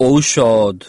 او شاد